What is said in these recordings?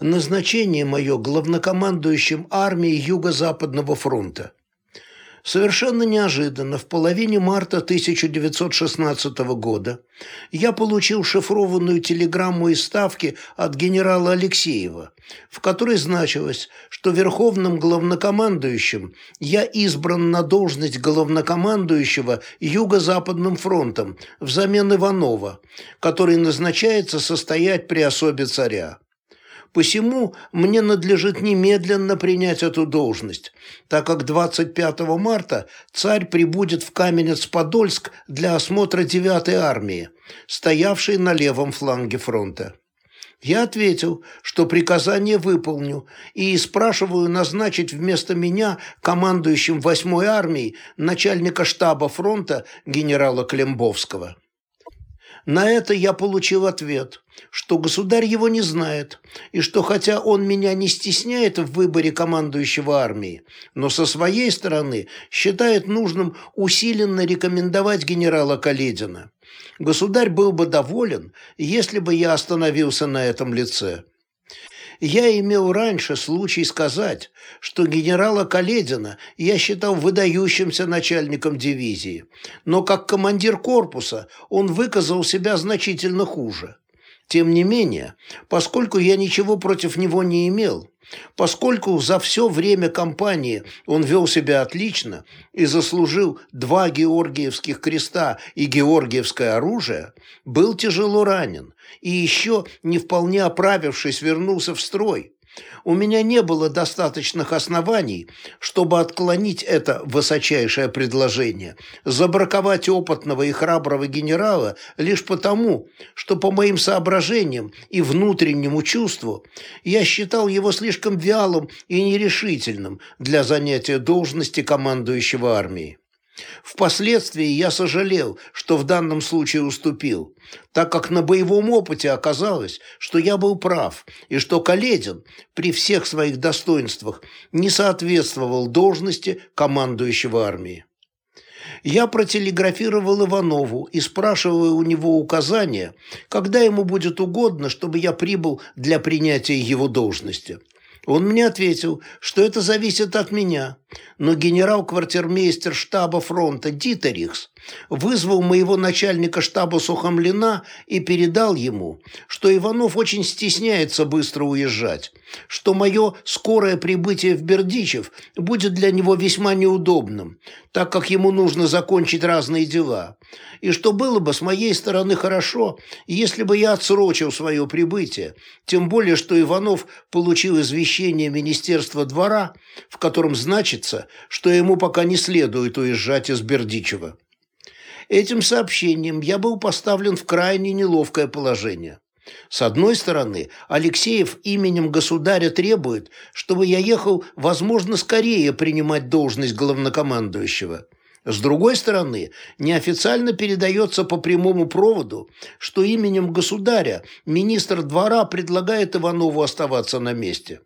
Назначение мое главнокомандующим армией Юго-Западного фронта. Совершенно неожиданно, в половине марта 1916 года я получил шифрованную телеграмму из Ставки от генерала Алексеева, в которой значилось, что верховным главнокомандующим я избран на должность главнокомандующего Юго-Западным фронтом взамен Иванова, который назначается состоять при особе царя. Посему мне надлежит немедленно принять эту должность, так как 25 марта царь прибудет в Каменец-Подольск для осмотра 9-й армии, стоявшей на левом фланге фронта. Я ответил, что приказание выполню, и спрашиваю назначить вместо меня командующим 8-й армией начальника штаба фронта генерала Клембовского. На это я получил ответ, что государь его не знает, и что хотя он меня не стесняет в выборе командующего армией, но со своей стороны считает нужным усиленно рекомендовать генерала Каледина. Государь был бы доволен, если бы я остановился на этом лице. Я имел раньше случай сказать, что генерала Каледина я считал выдающимся начальником дивизии, но как командир корпуса он выказал себя значительно хуже. Тем не менее, поскольку я ничего против него не имел, Поскольку за все время кампании он вел себя отлично и заслужил два Георгиевских креста и Георгиевское оружие, был тяжело ранен и еще, не вполне оправившись, вернулся в строй, у меня не было достаточных оснований, чтобы отклонить это высочайшее предложение, забраковать опытного и храброго генерала лишь потому, что по моим соображениям и внутреннему чувству я считал его слишком вялым и нерешительным для занятия должности командующего армией. Впоследствии я сожалел, что в данном случае уступил, так как на боевом опыте оказалось, что я был прав, и что Каледин при всех своих достоинствах не соответствовал должности командующего армией. Я протелеграфировал Иванову и спрашивал у него указания, когда ему будет угодно, чтобы я прибыл для принятия его должности. Он мне ответил, что это зависит от меня, но генерал-квартирмейстер штаба фронта Дитерихс вызвал моего начальника штаба Сухомлина и передал ему, что Иванов очень стесняется быстро уезжать, что мое скорое прибытие в Бердичев будет для него весьма неудобным, так как ему нужно закончить разные дела, и что было бы с моей стороны хорошо, если бы я отсрочил свое прибытие, тем более, что Иванов получил извещение Министерства двора, в котором значится, что ему пока не следует уезжать из Бердичева. Этим сообщением я был поставлен в крайне неловкое положение. С одной стороны, Алексеев именем государя требует, чтобы я ехал, возможно, скорее принимать должность главнокомандующего. С другой стороны, неофициально передается по прямому проводу, что именем государя министр двора предлагает Иванову оставаться на месте.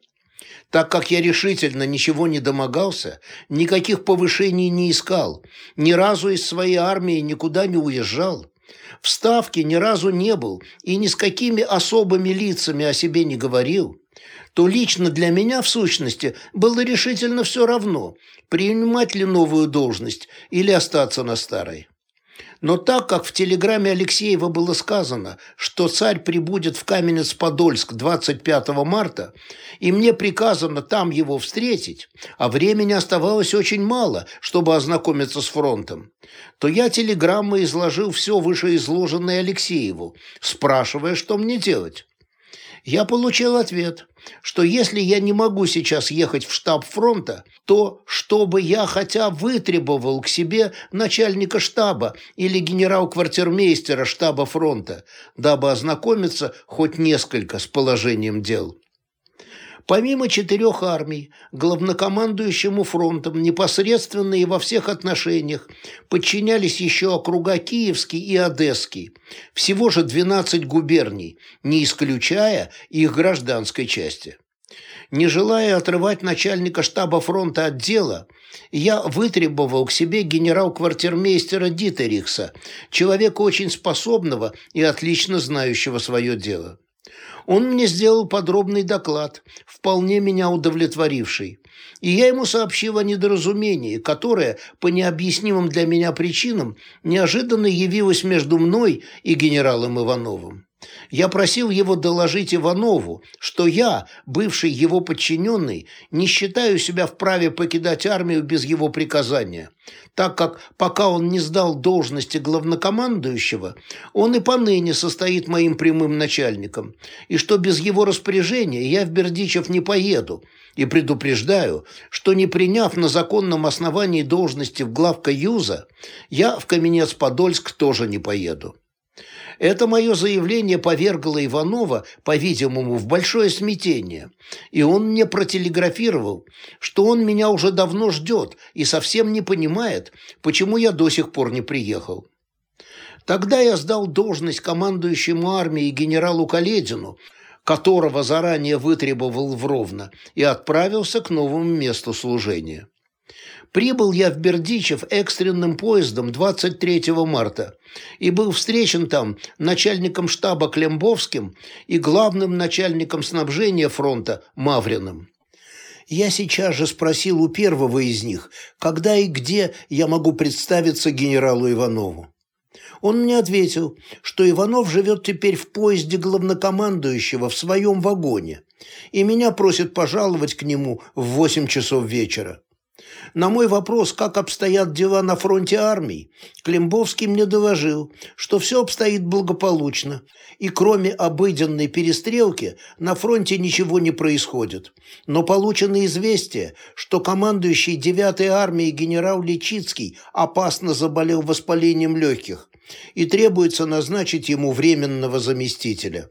Так как я решительно ничего не домогался, никаких повышений не искал, ни разу из своей армии никуда не уезжал, в Ставке ни разу не был и ни с какими особыми лицами о себе не говорил, то лично для меня, в сущности, было решительно все равно, принимать ли новую должность или остаться на старой. Но так как в телеграмме Алексеева было сказано, что царь прибудет в Каменец-Подольск 25 марта, и мне приказано там его встретить, а времени оставалось очень мало, чтобы ознакомиться с фронтом, то я телеграммой изложил все вышеизложенное Алексееву, спрашивая, что мне делать я получил ответ, что если я не могу сейчас ехать в штаб фронта, то чтобы я хотя вытребовал к себе начальника штаба или генерал-квартирмейстера штаба фронта, дабы ознакомиться хоть несколько с положением дел. Помимо четырех армий, главнокомандующему фронтом непосредственно и во всех отношениях подчинялись еще округа Киевский и Одесский, всего же 12 губерний, не исключая их гражданской части. Не желая отрывать начальника штаба фронта от дела, я вытребовал к себе генерал-квартирмейстера Дитерихса, человека очень способного и отлично знающего свое дело. Он мне сделал подробный доклад, вполне меня удовлетворивший, и я ему сообщил о недоразумении, которое, по необъяснимым для меня причинам, неожиданно явилось между мной и генералом Ивановым. Я просил его доложить Иванову, что я, бывший его подчиненный, не считаю себя вправе покидать армию без его приказания, так как пока он не сдал должности главнокомандующего, он и поныне состоит моим прямым начальником, и что без его распоряжения я в Бердичев не поеду, и предупреждаю, что не приняв на законном основании должности в главка Юза, я в Каменец-Подольск тоже не поеду. Это мое заявление повергло Иванова, по-видимому, в большое смятение, и он мне протелеграфировал, что он меня уже давно ждет и совсем не понимает, почему я до сих пор не приехал. Тогда я сдал должность командующему армией генералу Каледину, которого заранее вытребовал в Ровно, и отправился к новому месту служения. Прибыл я в Бердичев экстренным поездом 23 марта и был встречен там начальником штаба Клембовским и главным начальником снабжения фронта Мавриным. Я сейчас же спросил у первого из них, когда и где я могу представиться генералу Иванову. Он мне ответил, что Иванов живет теперь в поезде главнокомандующего в своем вагоне, и меня просит пожаловать к нему в восемь часов вечера. На мой вопрос, как обстоят дела на фронте армий, Климбовский мне доложил, что все обстоит благополучно, и кроме обыденной перестрелки на фронте ничего не происходит. Но получено известие, что командующий 9-й армией генерал Личицкий опасно заболел воспалением легких, и требуется назначить ему временного заместителя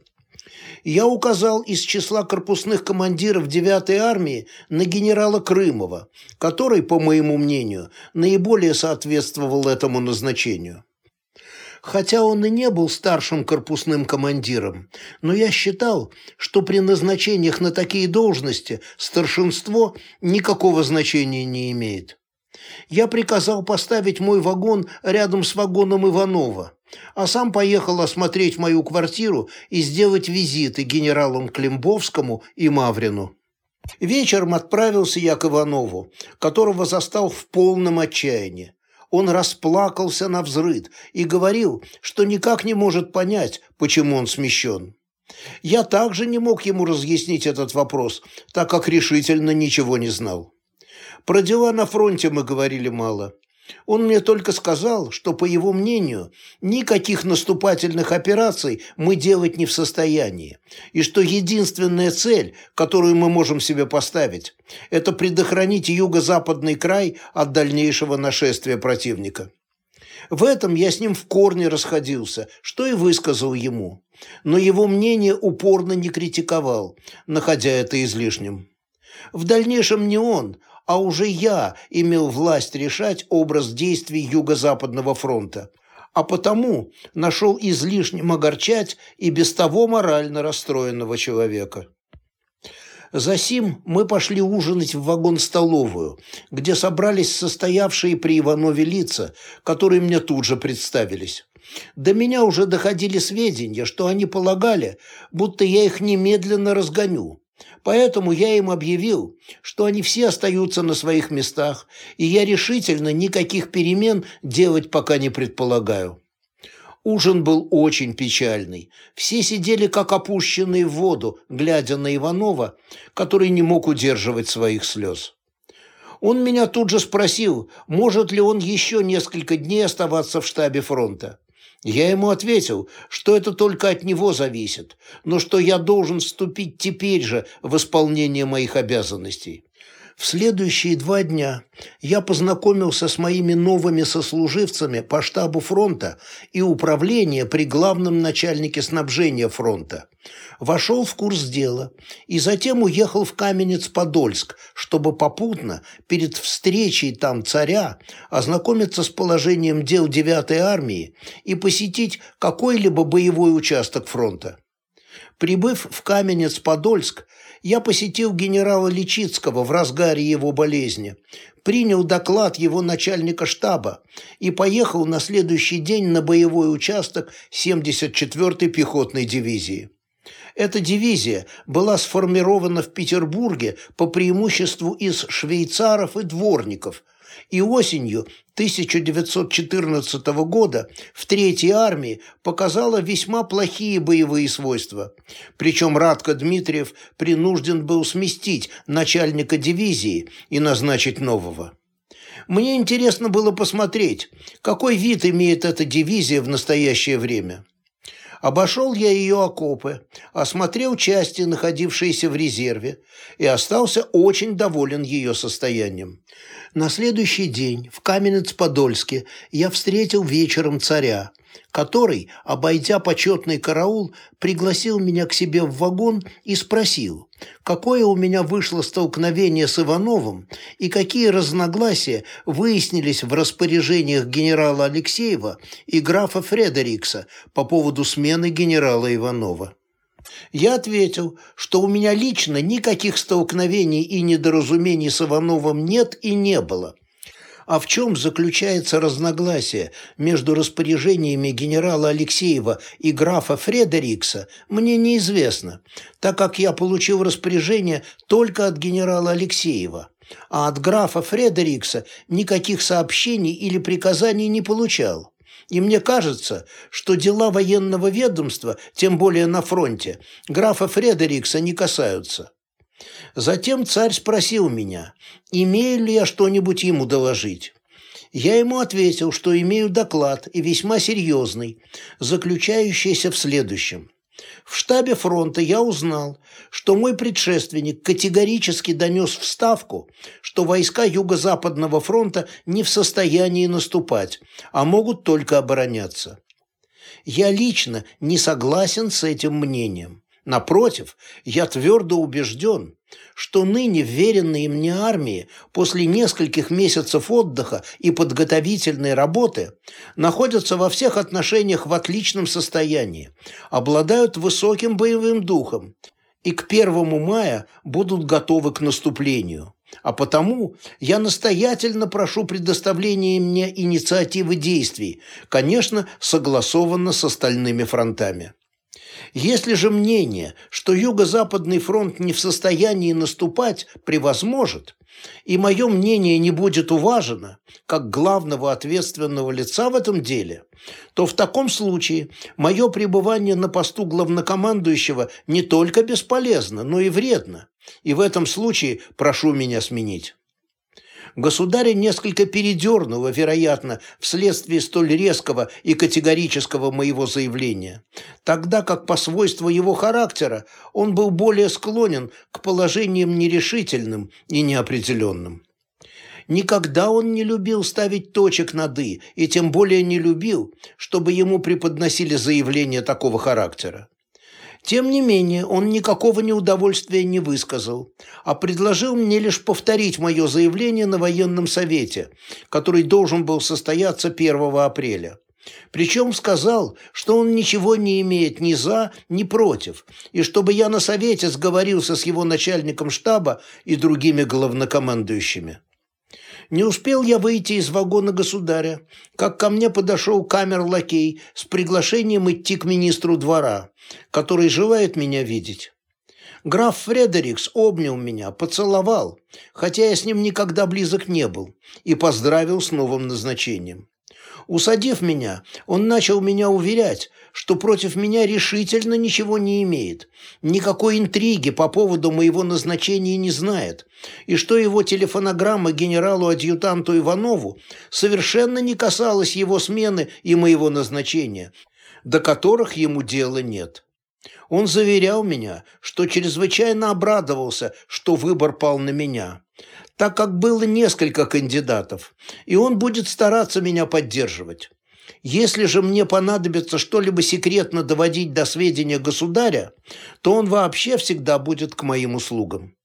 я указал из числа корпусных командиров 9-й армии на генерала Крымова, который, по моему мнению, наиболее соответствовал этому назначению. Хотя он и не был старшим корпусным командиром, но я считал, что при назначениях на такие должности старшинство никакого значения не имеет. Я приказал поставить мой вагон рядом с вагоном Иванова, а сам поехал осмотреть мою квартиру и сделать визиты генералам Климбовскому и Маврину. Вечером отправился я к Иванову, которого застал в полном отчаянии. Он расплакался на взрыд и говорил, что никак не может понять, почему он смещен. Я также не мог ему разъяснить этот вопрос, так как решительно ничего не знал. Про дела на фронте мы говорили мало. Он мне только сказал, что, по его мнению, никаких наступательных операций мы делать не в состоянии, и что единственная цель, которую мы можем себе поставить, это предохранить юго-западный край от дальнейшего нашествия противника. В этом я с ним в корне расходился, что и высказал ему, но его мнение упорно не критиковал, находя это излишним. В дальнейшем не он, а уже я имел власть решать образ действий Юго-Западного фронта, а потому нашел излишним огорчать и без того морально расстроенного человека. Засим мы пошли ужинать в вагон-столовую, где собрались состоявшие при Иванове лица, которые мне тут же представились. До меня уже доходили сведения, что они полагали, будто я их немедленно разгоню. Поэтому я им объявил, что они все остаются на своих местах, и я решительно никаких перемен делать пока не предполагаю. Ужин был очень печальный. Все сидели как опущенные в воду, глядя на Иванова, который не мог удерживать своих слез. Он меня тут же спросил, может ли он еще несколько дней оставаться в штабе фронта. Я ему ответил, что это только от него зависит, но что я должен вступить теперь же в исполнение моих обязанностей. В следующие два дня я познакомился с моими новыми сослуживцами по штабу фронта и управления при главном начальнике снабжения фронта. Вошел в курс дела и затем уехал в Каменец-Подольск, чтобы попутно перед встречей там царя ознакомиться с положением дел 9-й армии и посетить какой-либо боевой участок фронта. Прибыв в Каменец-Подольск, я посетил генерала Личицкого в разгаре его болезни, принял доклад его начальника штаба и поехал на следующий день на боевой участок 74-й пехотной дивизии. Эта дивизия была сформирована в Петербурге по преимуществу из швейцаров и дворников, и осенью 1914 года в Третьей армии показала весьма плохие боевые свойства. Причем Радко Дмитриев принужден был сместить начальника дивизии и назначить нового. Мне интересно было посмотреть, какой вид имеет эта дивизия в настоящее время. Обошел я ее окопы, осмотрел части, находившиеся в резерве, и остался очень доволен ее состоянием. На следующий день в Каменец-Подольске я встретил вечером царя, который, обойдя почетный караул, пригласил меня к себе в вагон и спросил, какое у меня вышло столкновение с Ивановым и какие разногласия выяснились в распоряжениях генерала Алексеева и графа Фредерикса по поводу смены генерала Иванова. Я ответил, что у меня лично никаких столкновений и недоразумений с Ивановым нет и не было – а в чем заключается разногласие между распоряжениями генерала Алексеева и графа Фредерикса, мне неизвестно, так как я получил распоряжение только от генерала Алексеева, а от графа Фредерикса никаких сообщений или приказаний не получал. И мне кажется, что дела военного ведомства, тем более на фронте, графа Фредерикса не касаются. Затем царь спросил меня, имею ли я что-нибудь ему доложить. Я ему ответил, что имею доклад, и весьма серьезный, заключающийся в следующем. В штабе фронта я узнал, что мой предшественник категорически донес в Ставку, что войска Юго-Западного фронта не в состоянии наступать, а могут только обороняться. Я лично не согласен с этим мнением. Напротив, я твердо убежден, что ныне веренные мне армии после нескольких месяцев отдыха и подготовительной работы находятся во всех отношениях в отличном состоянии, обладают высоким боевым духом и к 1 мая будут готовы к наступлению. А потому я настоятельно прошу предоставления мне инициативы действий, конечно, согласованно с остальными фронтами. Если же мнение, что Юго-Западный фронт не в состоянии наступать, превозможет, и мое мнение не будет уважено, как главного ответственного лица в этом деле, то в таком случае мое пребывание на посту главнокомандующего не только бесполезно, но и вредно, и в этом случае прошу меня сменить. Государя несколько передернуло, вероятно, вследствие столь резкого и категорического моего заявления, тогда как по свойству его характера он был более склонен к положениям нерешительным и неопределенным. Никогда он не любил ставить точек над «и», и тем более не любил, чтобы ему преподносили заявления такого характера. Тем не менее, он никакого неудовольствия не высказал, а предложил мне лишь повторить мое заявление на военном совете, который должен был состояться 1 апреля. Причем сказал, что он ничего не имеет ни за, ни против, и чтобы я на совете сговорился с его начальником штаба и другими главнокомандующими. Не успел я выйти из вагона государя, как ко мне подошел камер-лакей с приглашением идти к министру двора, который желает меня видеть. Граф Фредерикс обнял меня, поцеловал, хотя я с ним никогда близок не был, и поздравил с новым назначением. Усадив меня, он начал меня уверять, что против меня решительно ничего не имеет, никакой интриги по поводу моего назначения не знает, и что его телефонограмма генералу-адъютанту Иванову совершенно не касалась его смены и моего назначения, до которых ему дела нет. Он заверял меня, что чрезвычайно обрадовался, что выбор пал на меня так как было несколько кандидатов, и он будет стараться меня поддерживать. Если же мне понадобится что-либо секретно доводить до сведения государя, то он вообще всегда будет к моим услугам.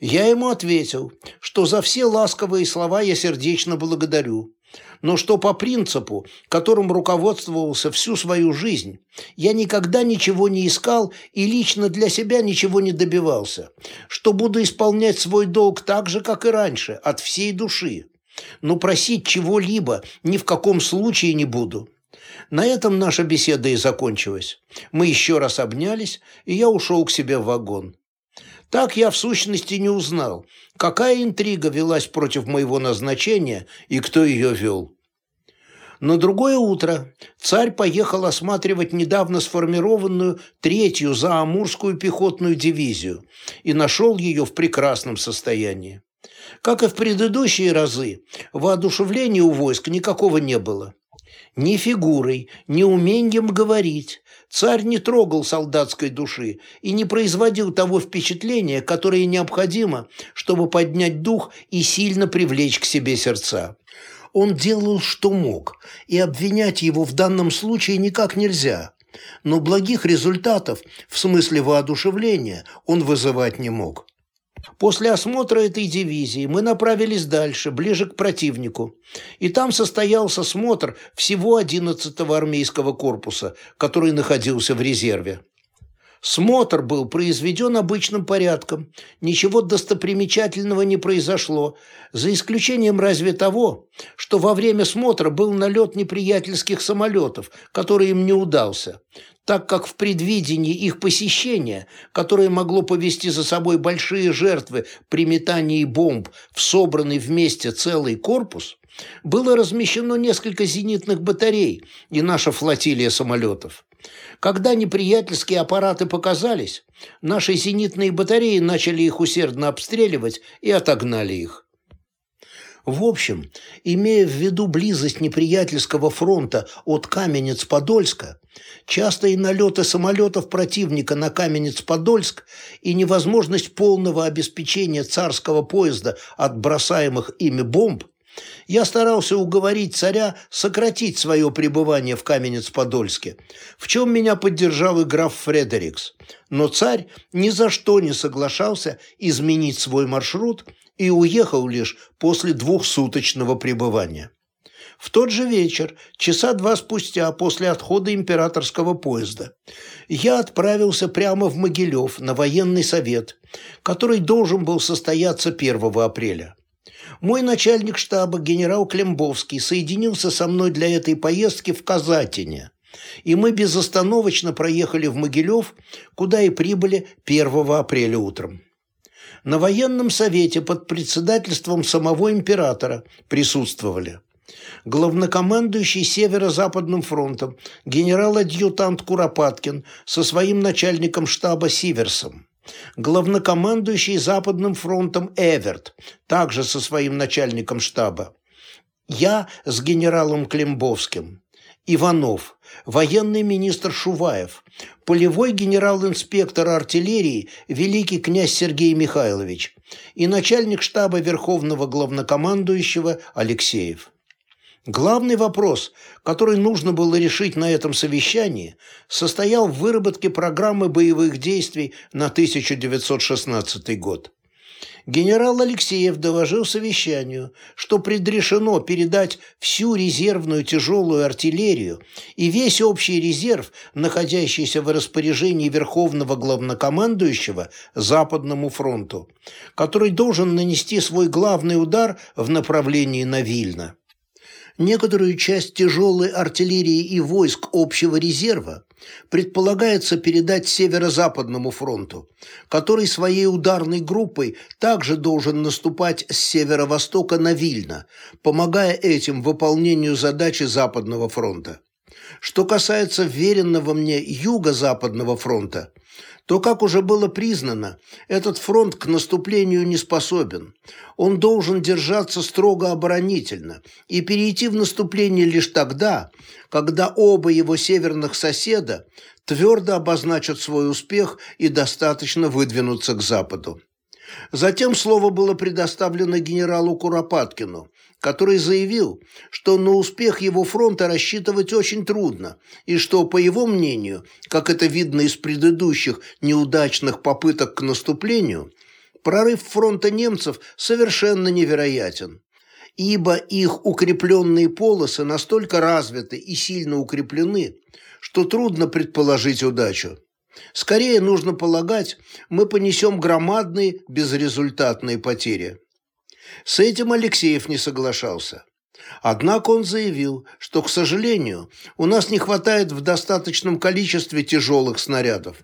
Я ему ответил, что за все ласковые слова я сердечно благодарю, но что по принципу, которым руководствовался всю свою жизнь, я никогда ничего не искал и лично для себя ничего не добивался, что буду исполнять свой долг так же, как и раньше, от всей души. Но просить чего-либо ни в каком случае не буду. На этом наша беседа и закончилась. Мы еще раз обнялись, и я ушел к себе в вагон. Так я в сущности не узнал, какая интрига велась против моего назначения и кто ее вел. На другое утро царь поехал осматривать недавно сформированную третью заамурскую пехотную дивизию и нашел ее в прекрасном состоянии. Как и в предыдущие разы, воодушевления у войск никакого не было. Ни фигурой, ни умением говорить царь не трогал солдатской души и не производил того впечатления, которое необходимо, чтобы поднять дух и сильно привлечь к себе сердца. Он делал, что мог, и обвинять его в данном случае никак нельзя. Но благих результатов, в смысле воодушевления, он вызывать не мог. После осмотра этой дивизии мы направились дальше, ближе к противнику. И там состоялся смотр всего 11-го армейского корпуса, который находился в резерве. Смотр был произведен обычным порядком, ничего достопримечательного не произошло, за исключением разве того, что во время смотра был налет неприятельских самолетов, который им не удался, так как в предвидении их посещения, которое могло повести за собой большие жертвы при метании бомб в собранный вместе целый корпус, было размещено несколько зенитных батарей и наша флотилия самолетов. Когда неприятельские аппараты показались, наши зенитные батареи начали их усердно обстреливать и отогнали их. В общем, имея в виду близость неприятельского фронта от Каменец-Подольска, частые налеты самолетов противника на Каменец-Подольск и невозможность полного обеспечения царского поезда от бросаемых ими бомб – я старался уговорить царя сократить свое пребывание в Каменец-Подольске, в чем меня поддержал и граф Фредерикс. Но царь ни за что не соглашался изменить свой маршрут и уехал лишь после двухсуточного пребывания. В тот же вечер, часа два спустя после отхода императорского поезда, я отправился прямо в Могилев на военный совет, который должен был состояться 1 апреля. Мой начальник штаба генерал Клембовский соединился со мной для этой поездки в Казатине, и мы безостановочно проехали в Могилев, куда и прибыли 1 апреля утром. На военном совете под председательством самого императора присутствовали. Главнокомандующий Северо-Западным фронтом генерал-адъютант Куропаткин со своим начальником штаба Сиверсом, главнокомандующий Западным фронтом Эверт, также со своим начальником штаба, я с генералом Климбовским, Иванов, военный министр Шуваев, полевой генерал-инспектор артиллерии великий князь Сергей Михайлович и начальник штаба Верховного главнокомандующего Алексеев. Главный вопрос, который нужно было решить на этом совещании, состоял в выработке программы боевых действий на 1916 год. Генерал Алексеев доложил совещанию, что предрешено передать всю резервную тяжелую артиллерию и весь общий резерв, находящийся в распоряжении Верховного Главнокомандующего Западному фронту, который должен нанести свой главный удар в направлении на Вильно некоторую часть тяжелой артиллерии и войск общего резерва предполагается передать Северо-Западному фронту, который своей ударной группой также должен наступать с северо-востока на Вильно, помогая этим выполнению задачи Западного фронта. Что касается веренного мне Юго-Западного фронта – то, как уже было признано, этот фронт к наступлению не способен. Он должен держаться строго оборонительно и перейти в наступление лишь тогда, когда оба его северных соседа твердо обозначат свой успех и достаточно выдвинутся к западу. Затем слово было предоставлено генералу Куропаткину, который заявил, что на успех его фронта рассчитывать очень трудно, и что, по его мнению, как это видно из предыдущих неудачных попыток к наступлению, прорыв фронта немцев совершенно невероятен, ибо их укрепленные полосы настолько развиты и сильно укреплены, что трудно предположить удачу. Скорее нужно полагать, мы понесем громадные безрезультатные потери. С этим Алексеев не соглашался. Однако он заявил, что, к сожалению, у нас не хватает в достаточном количестве тяжелых снарядов.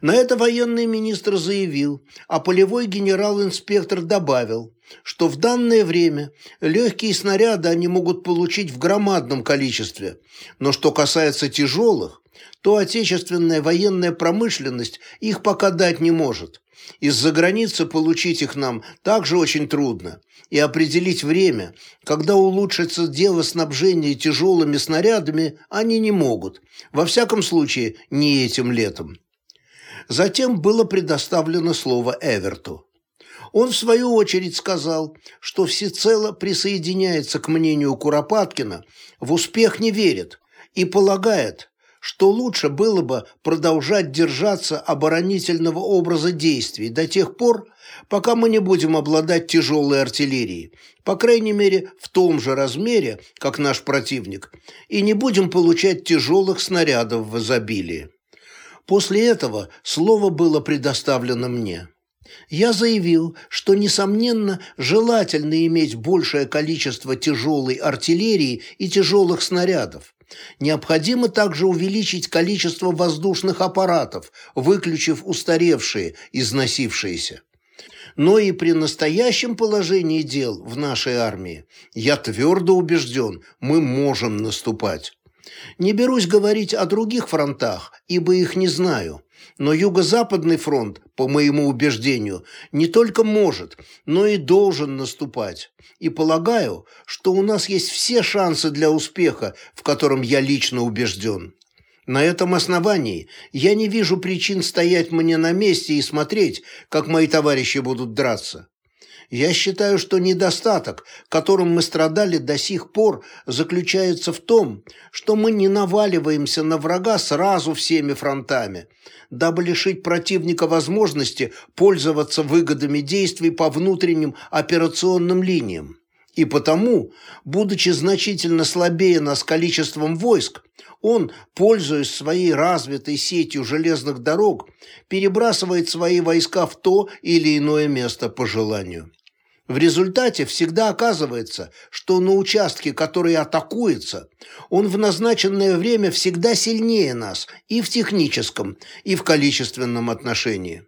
На это военный министр заявил, а полевой генерал-инспектор добавил, что в данное время легкие снаряды они могут получить в громадном количестве, но что касается тяжелых, то отечественная военная промышленность их пока дать не может. Из-за границы получить их нам также очень трудно, и определить время, когда улучшится дело снабжения тяжелыми снарядами, они не могут, во всяком случае не этим летом. Затем было предоставлено слово Эверту. Он, в свою очередь, сказал, что всецело присоединяется к мнению Куропаткина, в успех не верит и полагает, что лучше было бы продолжать держаться оборонительного образа действий до тех пор, пока мы не будем обладать тяжелой артиллерией, по крайней мере в том же размере, как наш противник, и не будем получать тяжелых снарядов в изобилии. После этого слово было предоставлено мне. Я заявил, что, несомненно, желательно иметь большее количество тяжелой артиллерии и тяжелых снарядов. Необходимо также увеличить количество воздушных аппаратов, выключив устаревшие, износившиеся. Но и при настоящем положении дел в нашей армии я твердо убежден, мы можем наступать. Не берусь говорить о других фронтах, ибо их не знаю. Но Юго-Западный фронт, по моему убеждению, не только может, но и должен наступать. И полагаю, что у нас есть все шансы для успеха, в котором я лично убежден. На этом основании я не вижу причин стоять мне на месте и смотреть, как мои товарищи будут драться. Я считаю, что недостаток, которым мы страдали до сих пор, заключается в том, что мы не наваливаемся на врага сразу всеми фронтами, дабы лишить противника возможности пользоваться выгодами действий по внутренним операционным линиям. И потому, будучи значительно слабее нас количеством войск, он, пользуясь своей развитой сетью железных дорог, перебрасывает свои войска в то или иное место по желанию. В результате всегда оказывается, что на участке, который атакуется, он в назначенное время всегда сильнее нас и в техническом, и в количественном отношении.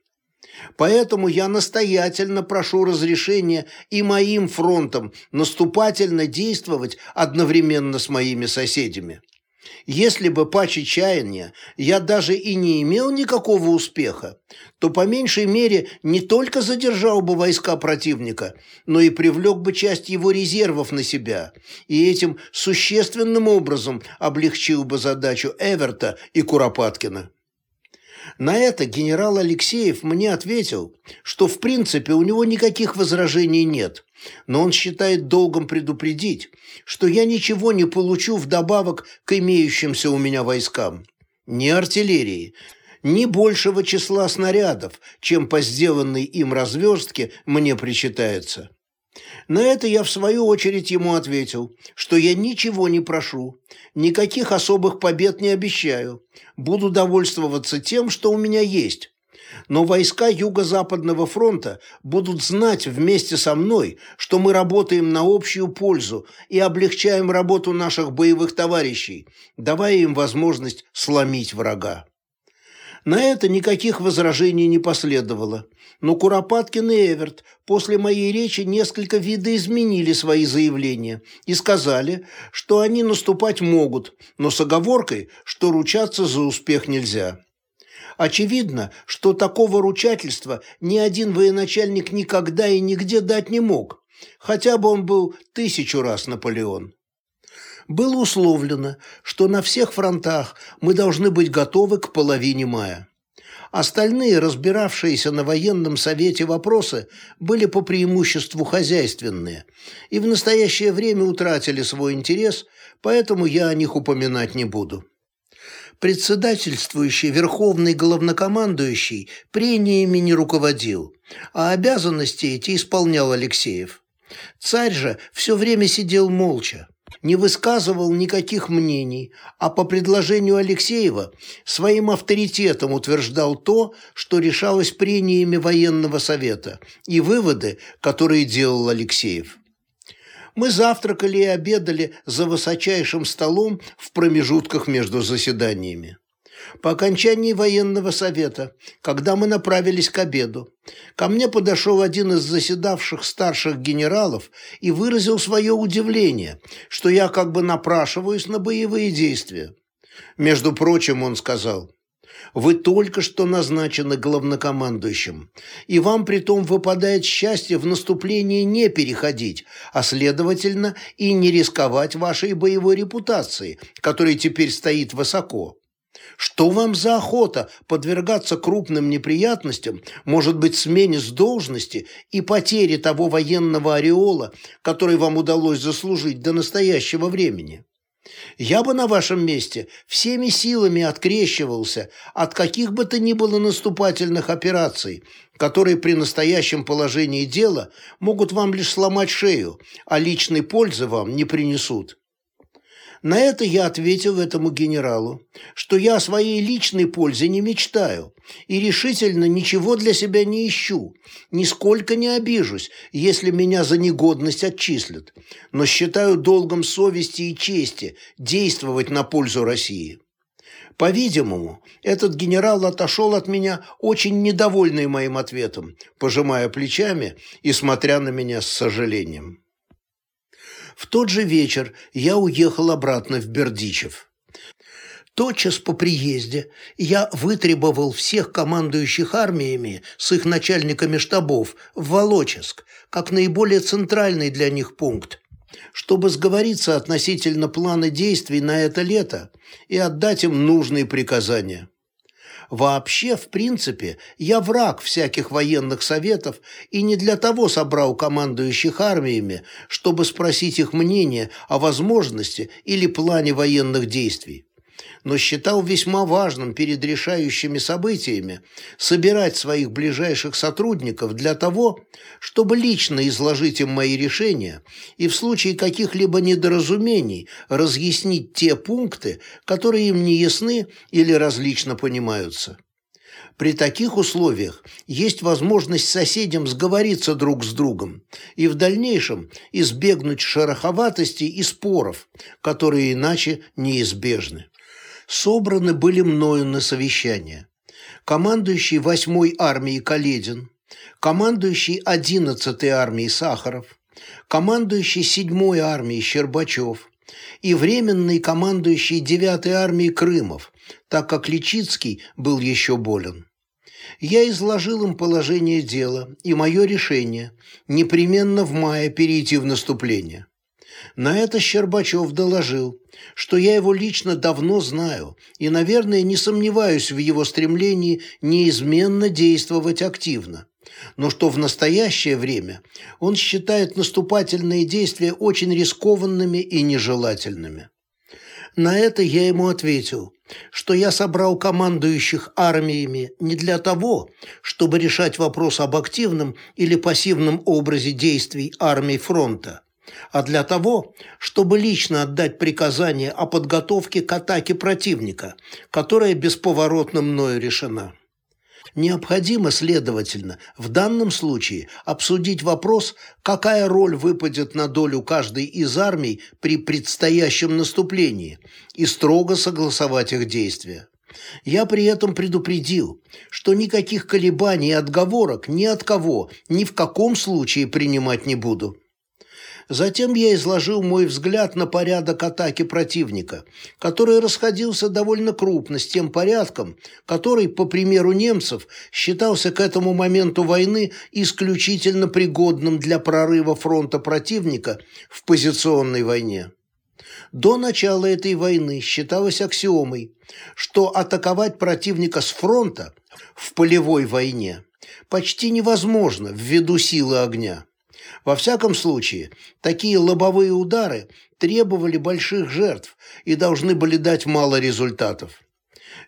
Поэтому я настоятельно прошу разрешения и моим фронтам наступательно действовать одновременно с моими соседями. Если бы по чаяния я даже и не имел никакого успеха, то по меньшей мере не только задержал бы войска противника, но и привлек бы часть его резервов на себя, и этим существенным образом облегчил бы задачу Эверта и Куропаткина. На это генерал Алексеев мне ответил, что в принципе у него никаких возражений нет, но он считает долгом предупредить, что я ничего не получу вдобавок к имеющимся у меня войскам. Ни артиллерии, ни большего числа снарядов, чем по сделанной им разверстке мне причитается. На это я в свою очередь ему ответил, что я ничего не прошу, никаких особых побед не обещаю, буду довольствоваться тем, что у меня есть. Но войска Юго-Западного фронта будут знать вместе со мной, что мы работаем на общую пользу и облегчаем работу наших боевых товарищей, давая им возможность сломить врага. На это никаких возражений не последовало, но Куропаткин и Эверт после моей речи несколько видоизменили свои заявления и сказали, что они наступать могут, но с оговоркой, что ручаться за успех нельзя. Очевидно, что такого ручательства ни один военачальник никогда и нигде дать не мог, хотя бы он был тысячу раз Наполеон было условлено, что на всех фронтах мы должны быть готовы к половине мая. Остальные, разбиравшиеся на военном совете вопросы, были по преимуществу хозяйственные и в настоящее время утратили свой интерес, поэтому я о них упоминать не буду. Председательствующий верховный главнокомандующий прениями не руководил, а обязанности эти исполнял Алексеев. Царь же все время сидел молча не высказывал никаких мнений, а по предложению Алексеева своим авторитетом утверждал то, что решалось прениями военного совета, и выводы, которые делал Алексеев. Мы завтракали и обедали за высочайшим столом в промежутках между заседаниями. По окончании военного совета, когда мы направились к обеду, ко мне подошел один из заседавших старших генералов и выразил свое удивление, что я как бы напрашиваюсь на боевые действия. Между прочим, он сказал, «Вы только что назначены главнокомандующим, и вам притом выпадает счастье в наступление не переходить, а, следовательно, и не рисковать вашей боевой репутацией, которая теперь стоит высоко». Что вам за охота подвергаться крупным неприятностям, может быть, смене с должности и потере того военного ореола, который вам удалось заслужить до настоящего времени? Я бы на вашем месте всеми силами открещивался от каких бы то ни было наступательных операций, которые при настоящем положении дела могут вам лишь сломать шею, а личной пользы вам не принесут. На это я ответил этому генералу, что я о своей личной пользе не мечтаю и решительно ничего для себя не ищу, нисколько не обижусь, если меня за негодность отчислят, но считаю долгом совести и чести действовать на пользу России. По-видимому, этот генерал отошел от меня очень недовольный моим ответом, пожимая плечами и смотря на меня с сожалением. В тот же вечер я уехал обратно в Бердичев. Тотчас по приезде я вытребовал всех командующих армиями с их начальниками штабов в Волоческ, как наиболее центральный для них пункт, чтобы сговориться относительно плана действий на это лето и отдать им нужные приказания. Вообще, в принципе, я враг всяких военных советов и не для того собрал командующих армиями, чтобы спросить их мнение о возможности или плане военных действий но считал весьма важным перед решающими событиями собирать своих ближайших сотрудников для того, чтобы лично изложить им мои решения и в случае каких-либо недоразумений разъяснить те пункты, которые им не ясны или различно понимаются. При таких условиях есть возможность соседям сговориться друг с другом и в дальнейшем избегнуть шероховатостей и споров, которые иначе неизбежны собраны были мною на совещание. Командующий 8-й армией Каледин, командующий 11-й армией Сахаров, командующий 7-й армией Щербачев и временный командующий 9-й армией Крымов, так как Личицкий был еще болен. Я изложил им положение дела и мое решение непременно в мае перейти в наступление. На это Щербачев доложил, что я его лично давно знаю и, наверное, не сомневаюсь в его стремлении неизменно действовать активно, но что в настоящее время он считает наступательные действия очень рискованными и нежелательными. На это я ему ответил, что я собрал командующих армиями не для того, чтобы решать вопрос об активном или пассивном образе действий армий фронта, а для того, чтобы лично отдать приказание о подготовке к атаке противника, которая бесповоротно мною решена. Необходимо, следовательно, в данном случае обсудить вопрос, какая роль выпадет на долю каждой из армий при предстоящем наступлении, и строго согласовать их действия. Я при этом предупредил, что никаких колебаний и отговорок ни от кого ни в каком случае принимать не буду. Затем я изложил мой взгляд на порядок атаки противника, который расходился довольно крупно с тем порядком, который, по примеру немцев, считался к этому моменту войны исключительно пригодным для прорыва фронта противника в позиционной войне. До начала этой войны считалось аксиомой, что атаковать противника с фронта в полевой войне почти невозможно ввиду силы огня. Во всяком случае, такие лобовые удары требовали больших жертв и должны были дать мало результатов.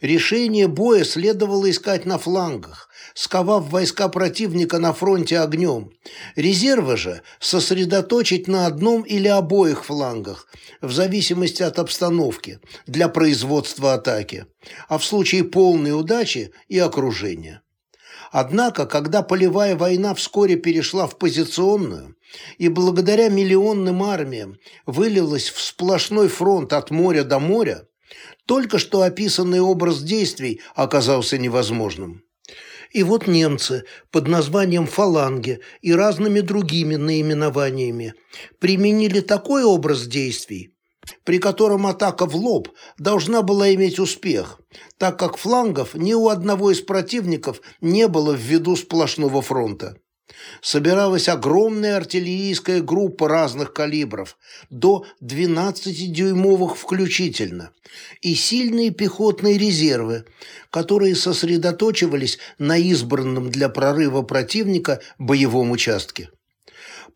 Решение боя следовало искать на флангах, сковав войска противника на фронте огнем. Резервы же сосредоточить на одном или обоих флангах, в зависимости от обстановки, для производства атаки, а в случае полной удачи и окружения. Однако, когда полевая война вскоре перешла в позиционную и благодаря миллионным армиям вылилась в сплошной фронт от моря до моря, только что описанный образ действий оказался невозможным. И вот немцы под названием «фаланги» и разными другими наименованиями применили такой образ действий, при котором атака в лоб должна была иметь успех, так как флангов ни у одного из противников не было в виду сплошного фронта. Собиралась огромная артиллерийская группа разных калибров, до 12-дюймовых включительно, и сильные пехотные резервы, которые сосредоточивались на избранном для прорыва противника боевом участке.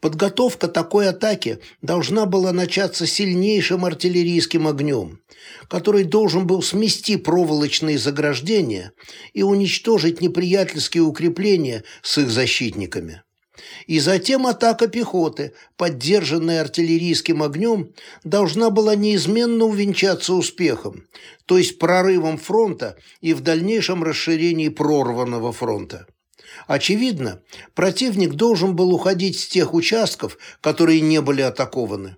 Подготовка такой атаки должна была начаться сильнейшим артиллерийским огнем, который должен был смести проволочные заграждения и уничтожить неприятельские укрепления с их защитниками. И затем атака пехоты, поддержанная артиллерийским огнем, должна была неизменно увенчаться успехом, то есть прорывом фронта и в дальнейшем расширении прорванного фронта. Очевидно, противник должен был уходить с тех участков, которые не были атакованы.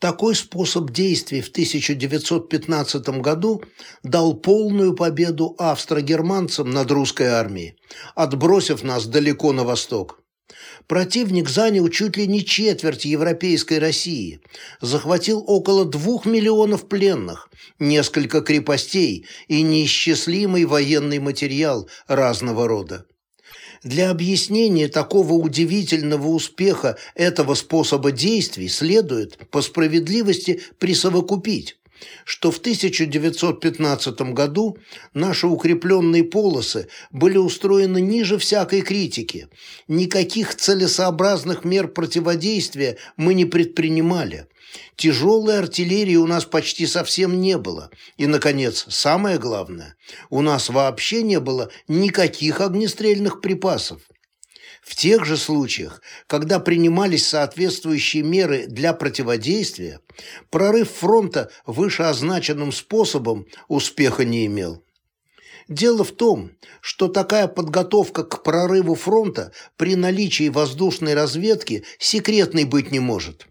Такой способ действий в 1915 году дал полную победу австро-германцам над русской армией, отбросив нас далеко на восток. Противник занял чуть ли не четверть европейской России, захватил около двух миллионов пленных, несколько крепостей и неисчислимый военный материал разного рода. Для объяснения такого удивительного успеха этого способа действий следует, по справедливости, присовокупить, что в 1915 году наши укрепленные полосы были устроены ниже всякой критики. Никаких целесообразных мер противодействия мы не предпринимали. Тяжелой артиллерии у нас почти совсем не было. И, наконец, самое главное, у нас вообще не было никаких огнестрельных припасов. В тех же случаях, когда принимались соответствующие меры для противодействия, прорыв фронта вышеозначенным способом успеха не имел. Дело в том, что такая подготовка к прорыву фронта при наличии воздушной разведки секретной быть не может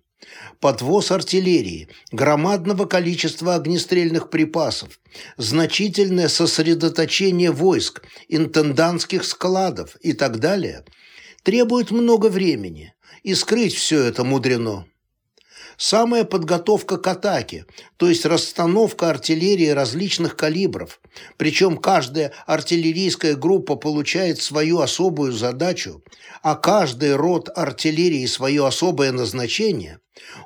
подвоз артиллерии, громадного количества огнестрельных припасов, значительное сосредоточение войск, интендантских складов и так далее, требует много времени, и скрыть все это мудрено. Самая подготовка к атаке, то есть расстановка артиллерии различных калибров, причем каждая артиллерийская группа получает свою особую задачу, а каждый род артиллерии свое особое назначение,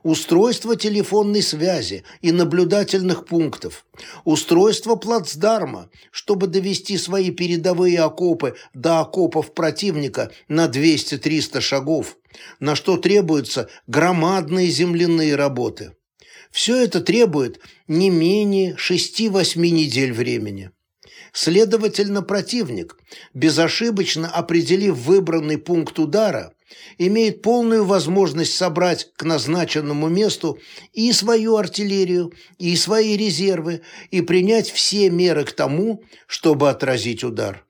устройство телефонной связи и наблюдательных пунктов, устройство плацдарма, чтобы довести свои передовые окопы до окопов противника на 200-300 шагов, на что требуются громадные земляные работы. Все это требует не менее 6-8 недель времени. Следовательно, противник, безошибочно определив выбранный пункт удара, имеет полную возможность собрать к назначенному месту и свою артиллерию, и свои резервы, и принять все меры к тому, чтобы отразить удар.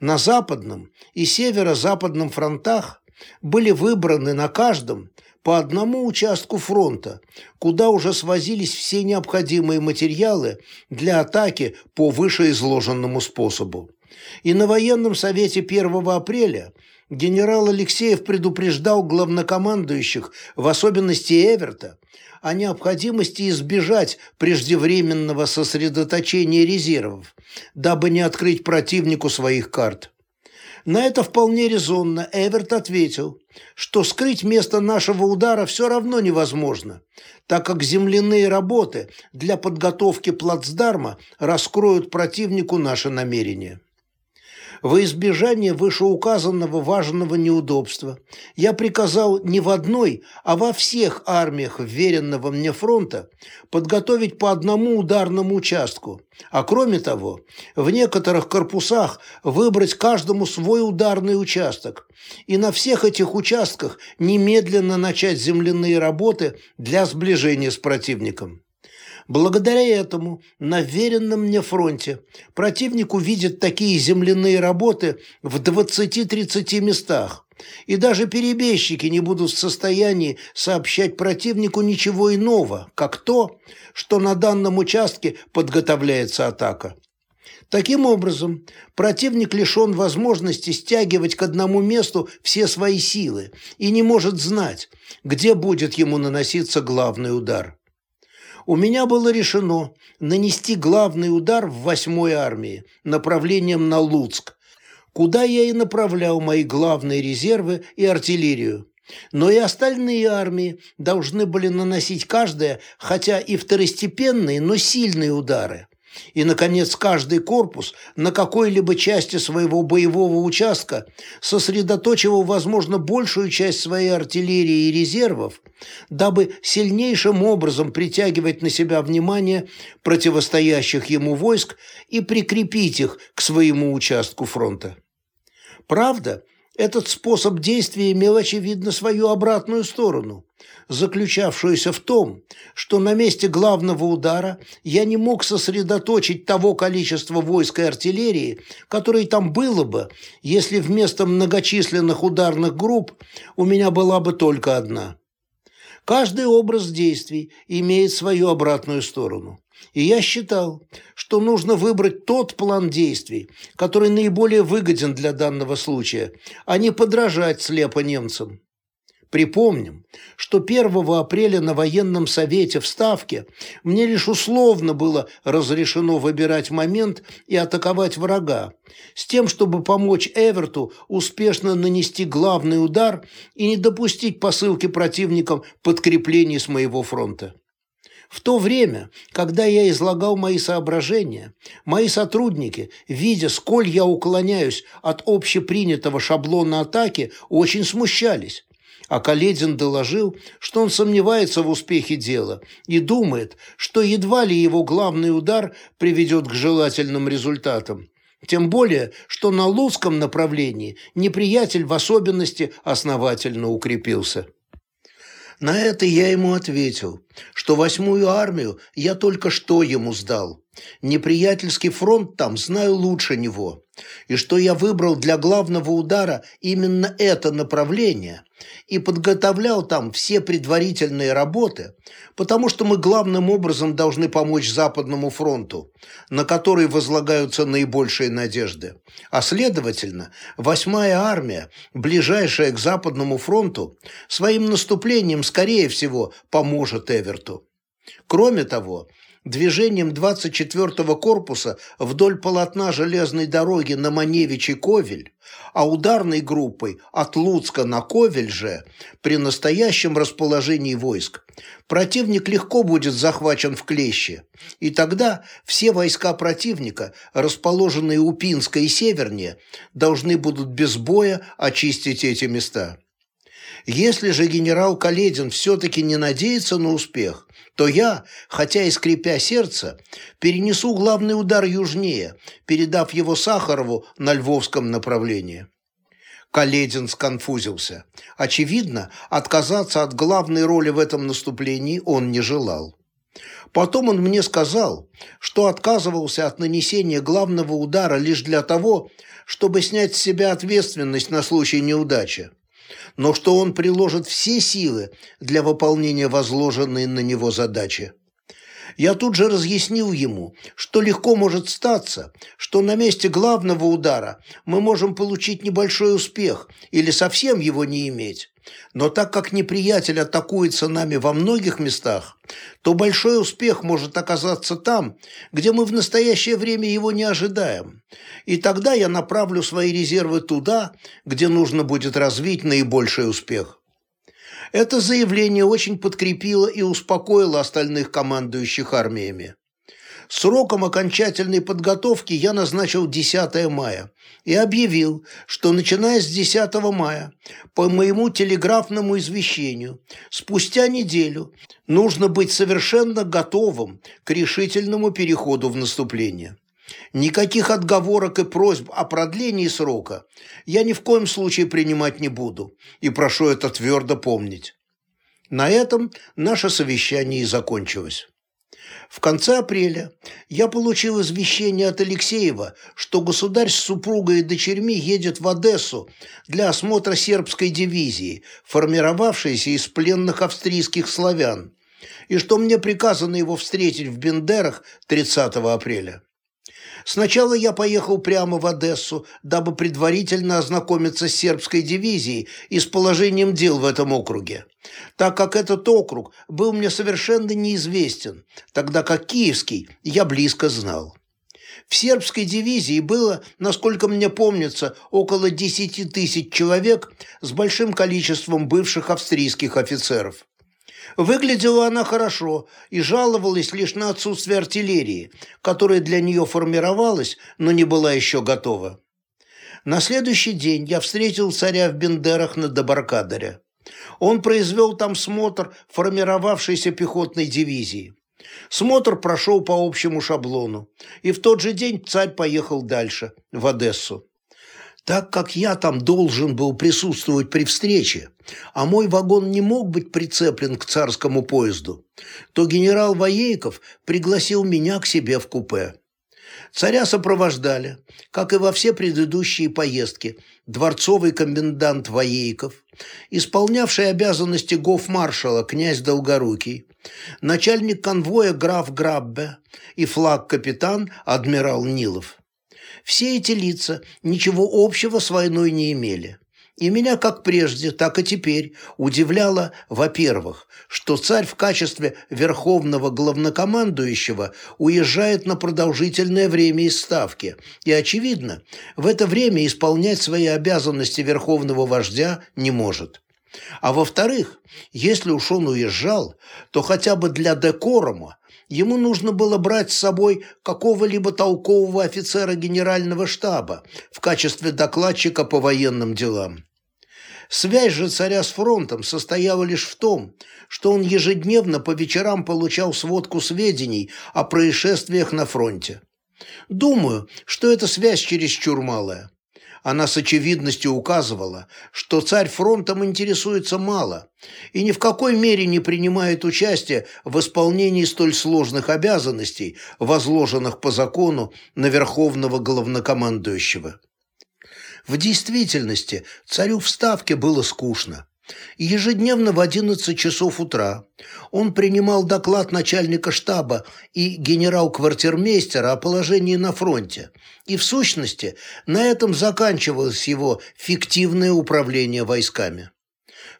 На западном и северо-западном фронтах были выбраны на каждом по одному участку фронта, куда уже свозились все необходимые материалы для атаки по вышеизложенному способу. И на военном совете 1 апреля генерал Алексеев предупреждал главнокомандующих, в особенности Эверта, о необходимости избежать преждевременного сосредоточения резервов, дабы не открыть противнику своих карт. На это вполне резонно Эверт ответил, что скрыть место нашего удара все равно невозможно, так как земляные работы для подготовки плацдарма раскроют противнику наши намерения. Во избежание вышеуказанного важного неудобства. Я приказал не в одной, а во всех армиях веренного мне фронта подготовить по одному ударному участку, а кроме того, в некоторых корпусах выбрать каждому свой ударный участок. И на всех этих участках немедленно начать земляные работы для сближения с противником. Благодаря этому на веренном мне фронте противник увидит такие земляные работы в 20-30 местах, и даже перебежчики не будут в состоянии сообщать противнику ничего иного, как то, что на данном участке подготовляется атака. Таким образом, противник лишен возможности стягивать к одному месту все свои силы и не может знать, где будет ему наноситься главный удар. У меня было решено нанести главный удар в 8-й армии направлением на Луцк, куда я и направлял мои главные резервы и артиллерию. Но и остальные армии должны были наносить каждая, хотя и второстепенные, но сильные удары. И, наконец, каждый корпус на какой-либо части своего боевого участка сосредоточивал, возможно, большую часть своей артиллерии и резервов, дабы сильнейшим образом притягивать на себя внимание противостоящих ему войск и прикрепить их к своему участку фронта. Правда, этот способ действия имел, очевидно, свою обратную сторону, заключавшуюся в том, что на месте главного удара я не мог сосредоточить того количества войск и артиллерии, которое там было бы, если вместо многочисленных ударных групп у меня была бы только одна. Каждый образ действий имеет свою обратную сторону. И я считал, что нужно выбрать тот план действий, который наиболее выгоден для данного случая, а не подражать слепо немцам. Припомним, что 1 апреля на военном совете в Ставке мне лишь условно было разрешено выбирать момент и атаковать врага, с тем, чтобы помочь Эверту успешно нанести главный удар и не допустить посылки противникам подкреплений с моего фронта. В то время, когда я излагал мои соображения, мои сотрудники, видя, сколь я уклоняюсь от общепринятого шаблона атаки, очень смущались. А Каледин доложил, что он сомневается в успехе дела и думает, что едва ли его главный удар приведет к желательным результатам. Тем более, что на Лузском направлении неприятель в особенности основательно укрепился. На это я ему ответил, что восьмую армию я только что ему сдал. Неприятельский фронт там знаю лучше него. И что я выбрал для главного удара именно это направление и подготовлял там все предварительные работы, потому что мы главным образом должны помочь Западному фронту, на который возлагаются наибольшие надежды. А следовательно, восьмая армия, ближайшая к Западному фронту, своим наступлением, скорее всего, поможет Эверту. Кроме того, движением 24-го корпуса вдоль полотна железной дороги на Маневичий Ковель, а ударной группой от Луцка на Ковель же при настоящем расположении войск противник легко будет захвачен в клещи, и тогда все войска противника, расположенные у Пинска и севернее, должны будут без боя очистить эти места. Если же генерал Каледин все-таки не надеется на успех, то я, хотя и скрипя сердце, перенесу главный удар южнее, передав его Сахарову на львовском направлении. Каледин сконфузился. Очевидно, отказаться от главной роли в этом наступлении он не желал. Потом он мне сказал, что отказывался от нанесения главного удара лишь для того, чтобы снять с себя ответственность на случай неудачи но что он приложит все силы для выполнения возложенной на него задачи. Я тут же разъяснил ему, что легко может статься, что на месте главного удара мы можем получить небольшой успех или совсем его не иметь. Но так как неприятель атакуется нами во многих местах, то большой успех может оказаться там, где мы в настоящее время его не ожидаем. И тогда я направлю свои резервы туда, где нужно будет развить наибольший успех. Это заявление очень подкрепило и успокоило остальных командующих армиями. Сроком окончательной подготовки я назначил 10 мая и объявил, что начиная с 10 мая, по моему телеграфному извещению, спустя неделю нужно быть совершенно готовым к решительному переходу в наступление. Никаких отговорок и просьб о продлении срока я ни в коем случае принимать не буду, и прошу это твердо помнить. На этом наше совещание и закончилось. В конце апреля я получил извещение от Алексеева, что государь с супругой и дочерьми едет в Одессу для осмотра сербской дивизии, формировавшейся из пленных австрийских славян, и что мне приказано его встретить в Бендерах 30 апреля. Сначала я поехал прямо в Одессу, дабы предварительно ознакомиться с сербской дивизией и с положением дел в этом округе, так как этот округ был мне совершенно неизвестен, тогда как Киевский я близко знал. В сербской дивизии было, насколько мне помнится, около 10 тысяч человек с большим количеством бывших австрийских офицеров. Выглядела она хорошо и жаловалась лишь на отсутствие артиллерии, которая для нее формировалась, но не была еще готова. На следующий день я встретил царя в Бендерах на Добаркадере. Он произвел там смотр формировавшейся пехотной дивизии. Смотр прошел по общему шаблону, и в тот же день царь поехал дальше, в Одессу. Так как я там должен был присутствовать при встрече, а мой вагон не мог быть прицеплен к царскому поезду, то генерал Воейков пригласил меня к себе в купе. Царя сопровождали, как и во все предыдущие поездки, дворцовый комендант Воейков, исполнявший обязанности гофмаршала князь Долгорукий, начальник конвоя граф Граббе и флаг-капитан адмирал Нилов. Все эти лица ничего общего с войной не имели. И меня как прежде, так и теперь удивляло, во-первых, что царь в качестве верховного главнокомандующего уезжает на продолжительное время из Ставки, и, очевидно, в это время исполнять свои обязанности верховного вождя не может. А во-вторых, если уж он уезжал, то хотя бы для декорума, ему нужно было брать с собой какого-либо толкового офицера генерального штаба в качестве докладчика по военным делам. Связь же царя с фронтом состояла лишь в том, что он ежедневно по вечерам получал сводку сведений о происшествиях на фронте. Думаю, что эта связь чересчур малая. Она с очевидностью указывала, что царь фронтом интересуется мало и ни в какой мере не принимает участие в исполнении столь сложных обязанностей, возложенных по закону на верховного главнокомандующего. В действительности царю в Ставке было скучно. Ежедневно в 11 часов утра он принимал доклад начальника штаба и генерал-квартирмейстера о положении на фронте, и в сущности на этом заканчивалось его фиктивное управление войсками.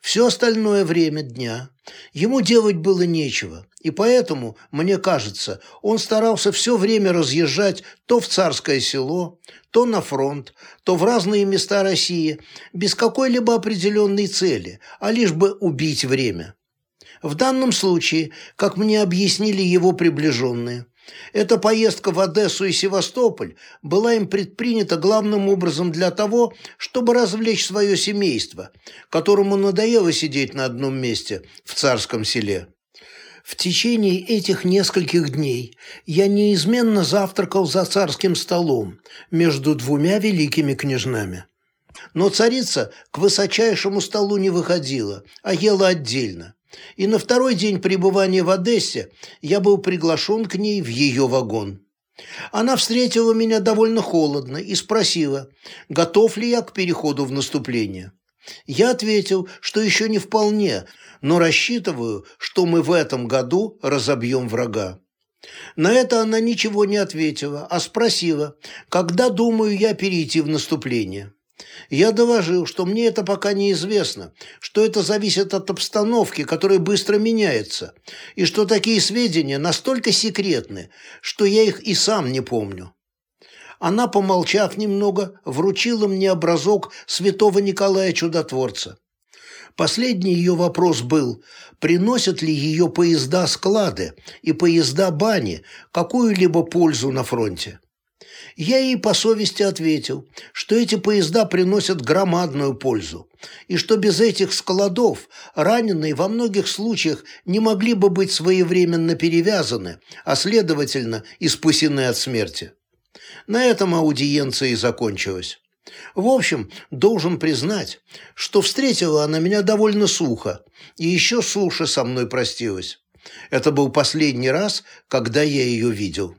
Все остальное время дня ему делать было нечего, и поэтому, мне кажется, он старался все время разъезжать то в царское село, то на фронт, то в разные места России, без какой-либо определенной цели, а лишь бы убить время. В данном случае, как мне объяснили его приближенные, эта поездка в Одессу и Севастополь была им предпринята главным образом для того, чтобы развлечь свое семейство, которому надоело сидеть на одном месте в царском селе. В течение этих нескольких дней я неизменно завтракал за царским столом между двумя великими княжнами. Но царица к высочайшему столу не выходила, а ела отдельно. И на второй день пребывания в Одессе я был приглашен к ней в ее вагон. Она встретила меня довольно холодно и спросила, готов ли я к переходу в наступление. Я ответил, что еще не вполне, но рассчитываю, что мы в этом году разобьем врага. На это она ничего не ответила, а спросила, когда думаю я перейти в наступление. Я доложил, что мне это пока неизвестно, что это зависит от обстановки, которая быстро меняется, и что такие сведения настолько секретны, что я их и сам не помню. Она, помолчав немного, вручила мне образок святого Николая Чудотворца. Последний ее вопрос был, приносят ли ее поезда-склады и поезда-бани какую-либо пользу на фронте. Я ей по совести ответил, что эти поезда приносят громадную пользу, и что без этих складов раненые во многих случаях не могли бы быть своевременно перевязаны, а следовательно и спасены от смерти. На этом аудиенция и закончилась. В общем, должен признать, что встретила она меня довольно сухо, и еще суше со мной простилась. Это был последний раз, когда я ее видел.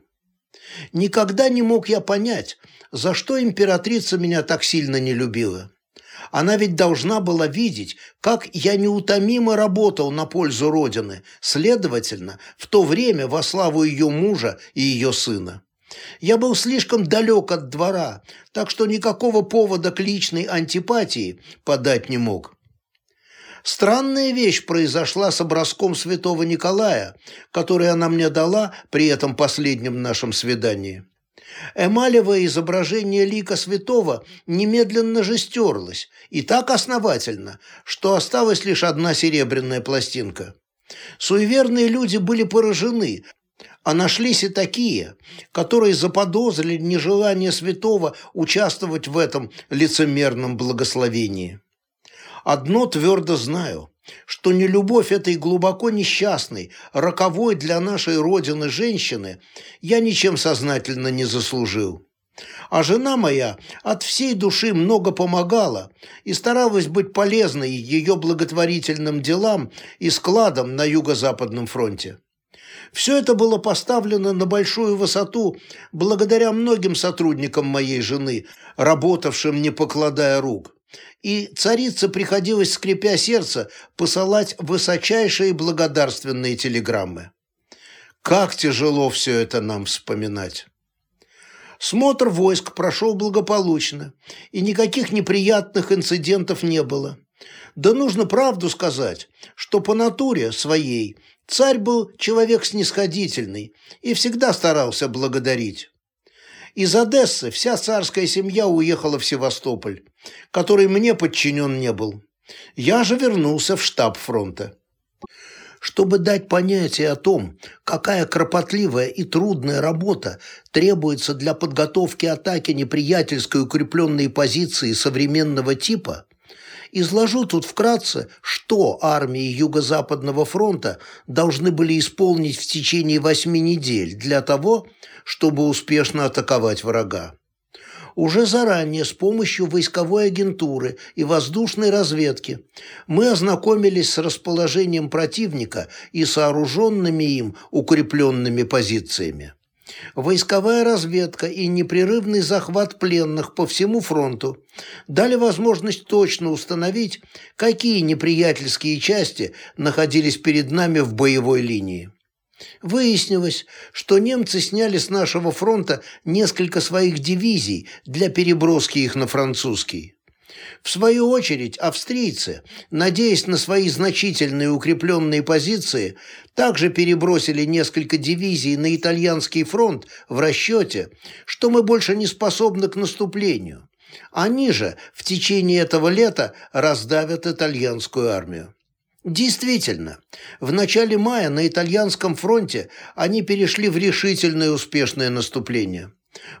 Никогда не мог я понять, за что императрица меня так сильно не любила. Она ведь должна была видеть, как я неутомимо работал на пользу Родины, следовательно, в то время во славу ее мужа и ее сына. Я был слишком далек от двора, так что никакого повода к личной антипатии подать не мог. Странная вещь произошла с образком святого Николая, который она мне дала при этом последнем нашем свидании. Эмалевое изображение лика святого немедленно же стерлось, и так основательно, что осталась лишь одна серебряная пластинка. Суеверные люди были поражены, а нашлись и такие, которые заподозрили нежелание святого участвовать в этом лицемерном благословении. Одно твердо знаю, что не любовь этой глубоко несчастной, роковой для нашей Родины женщины я ничем сознательно не заслужил. А жена моя от всей души много помогала и старалась быть полезной ее благотворительным делам и складам на Юго-Западном фронте. Все это было поставлено на большую высоту благодаря многим сотрудникам моей жены, работавшим не покладая рук и царице приходилось, скрипя сердце, посылать высочайшие благодарственные телеграммы. Как тяжело все это нам вспоминать. Смотр войск прошел благополучно, и никаких неприятных инцидентов не было. Да нужно правду сказать, что по натуре своей царь был человек снисходительный и всегда старался благодарить. Из Одессы вся царская семья уехала в Севастополь, который мне подчинен не был. Я же вернулся в штаб фронта. Чтобы дать понятие о том, какая кропотливая и трудная работа требуется для подготовки атаки неприятельской укрепленной позиции современного типа, изложу тут вкратце, что армии Юго-Западного фронта должны были исполнить в течение восьми недель для того, чтобы успешно атаковать врага. Уже заранее с помощью войсковой агентуры и воздушной разведки мы ознакомились с расположением противника и сооруженными им укрепленными позициями. Войсковая разведка и непрерывный захват пленных по всему фронту дали возможность точно установить, какие неприятельские части находились перед нами в боевой линии. Выяснилось, что немцы сняли с нашего фронта несколько своих дивизий для переброски их на французский. В свою очередь, австрийцы, надеясь на свои значительные укрепленные позиции, также перебросили несколько дивизий на итальянский фронт в расчете, что мы больше не способны к наступлению. Они же в течение этого лета раздавят итальянскую армию. Действительно, в начале мая на итальянском фронте они перешли в решительное успешное наступление.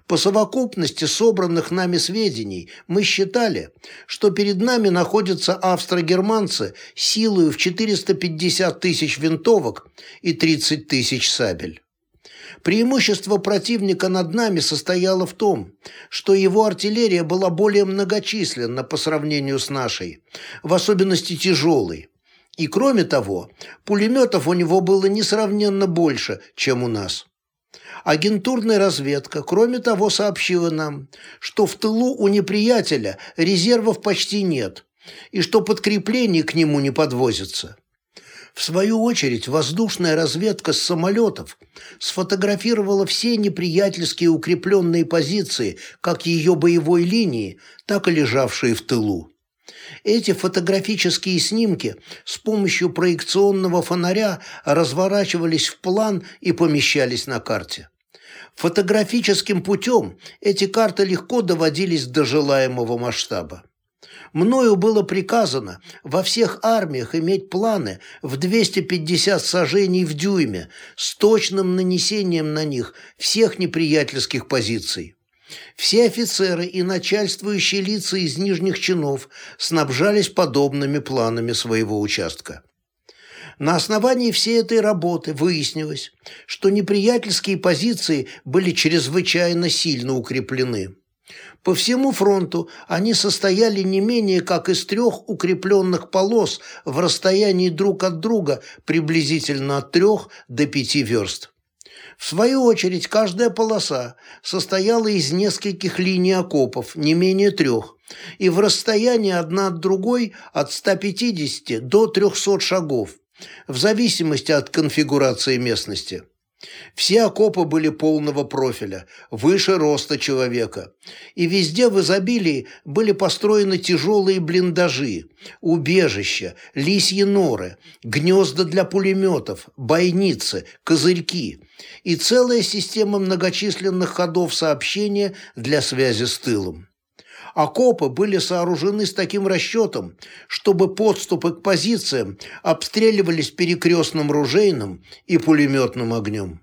По совокупности собранных нами сведений мы считали, что перед нами находятся австро-германцы силою в 450 тысяч винтовок и 30 тысяч сабель. Преимущество противника над нами состояло в том, что его артиллерия была более многочисленна по сравнению с нашей, в особенности тяжелой. И кроме того, пулеметов у него было несравненно больше, чем у нас. Агентурная разведка, кроме того, сообщила нам, что в тылу у неприятеля резервов почти нет и что подкреплений к нему не подвозятся. В свою очередь, воздушная разведка с самолетов сфотографировала все неприятельские укрепленные позиции как ее боевой линии, так и лежавшие в тылу. Эти фотографические снимки с помощью проекционного фонаря разворачивались в план и помещались на карте. Фотографическим путем эти карты легко доводились до желаемого масштаба. Мною было приказано во всех армиях иметь планы в 250 сажений в дюйме с точным нанесением на них всех неприятельских позиций. Все офицеры и начальствующие лица из нижних чинов снабжались подобными планами своего участка. На основании всей этой работы выяснилось, что неприятельские позиции были чрезвычайно сильно укреплены. По всему фронту они состояли не менее как из трех укрепленных полос в расстоянии друг от друга приблизительно от трех до пяти верст. В свою очередь, каждая полоса состояла из нескольких линий окопов, не менее трех, и в расстоянии одна от другой от 150 до 300 шагов, в зависимости от конфигурации местности. Все окопы были полного профиля, выше роста человека. И везде в изобилии были построены тяжелые блиндажи, убежища, лисьи норы, гнезда для пулеметов, бойницы, козырьки и целая система многочисленных ходов сообщения для связи с тылом. Окопы были сооружены с таким расчетом, чтобы подступы к позициям обстреливались перекрестным ружейным и пулеметным огнем.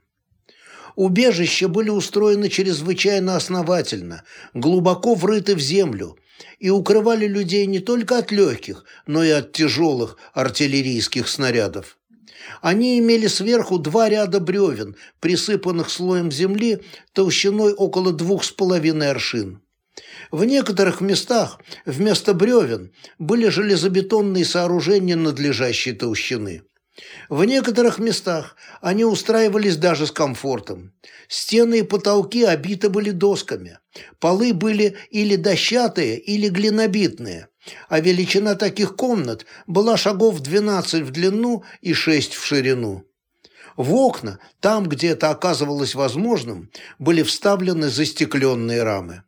Убежища были устроены чрезвычайно основательно, глубоко врыты в землю и укрывали людей не только от легких, но и от тяжелых артиллерийских снарядов. Они имели сверху два ряда бревен, присыпанных слоем земли толщиной около двух с половиной аршин. В некоторых местах вместо бревен были железобетонные сооружения надлежащей толщины. В некоторых местах они устраивались даже с комфортом. Стены и потолки обиты были досками. Полы были или дощатые, или глинобитные, а величина таких комнат была шагов 12 в длину и 6 в ширину. В окна, там, где это оказывалось возможным, были вставлены застекленные рамы.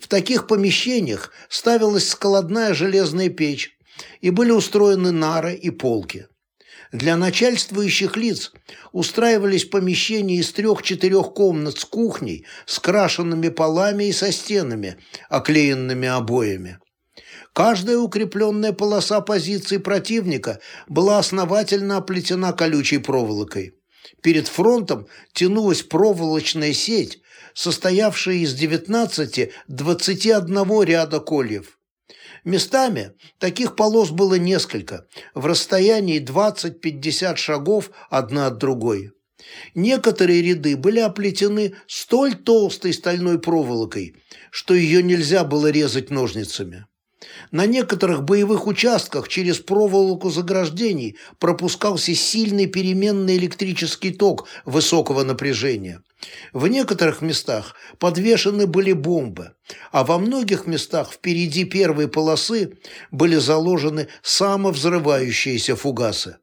В таких помещениях ставилась складная железная печь, и были устроены нары и полки. Для начальствующих лиц устраивались помещения из трех-четырех комнат с кухней, с крашенными полами и со стенами, оклеенными обоями. Каждая укрепленная полоса позиции противника была основательно оплетена колючей проволокой. Перед фронтом тянулась проволочная сеть, состоявшая из 19-21 ряда кольев. Местами таких полос было несколько, в расстоянии 20-50 шагов одна от другой. Некоторые ряды были оплетены столь толстой стальной проволокой, что ее нельзя было резать ножницами. На некоторых боевых участках через проволоку заграждений пропускался сильный переменный электрический ток высокого напряжения. В некоторых местах подвешены были бомбы, а во многих местах впереди первой полосы были заложены самовзрывающиеся фугасы.